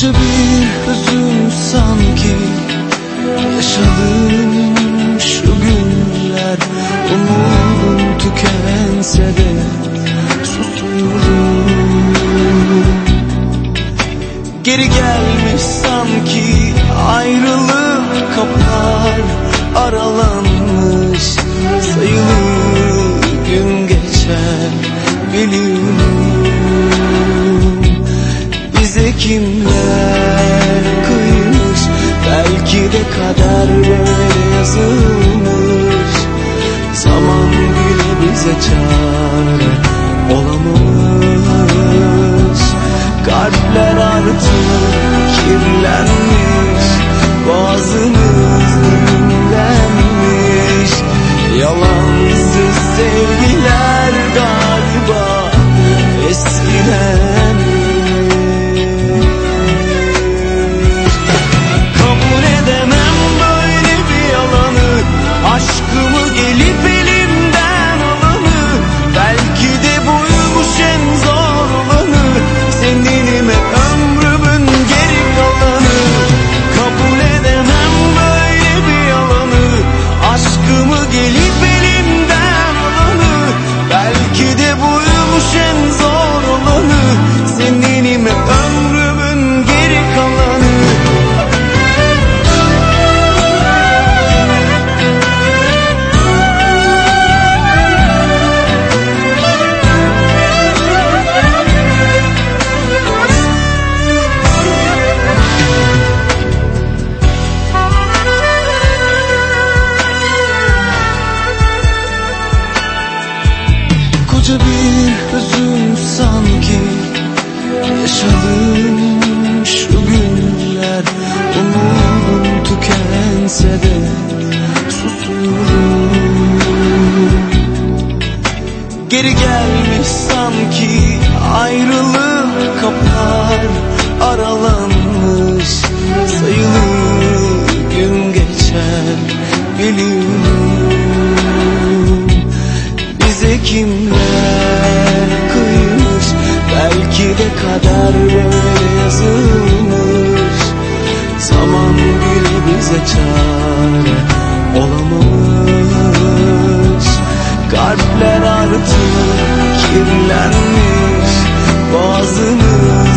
Koca bir hüzün sanki Yaşadığım şu günler. Umudum tükense de Susuyorum. Geri gelmiş sanki Ayrılık kapılar aralanmış. Sayılı gün geçer biliyorum Bize kim kader böyle yazılmış. Zaman bile bize çare olamış Kalpler artık kirlenmiş Boğazımız düğümlenmiş Yalansız sevgiler geliyor. Yaşadığım şu günler Umudum tükense de Susuyorum Geri gelmiş sanki Ayrılık kapar Aralanmış sayılır. Kalpler artık kirlenmiş Boğazımız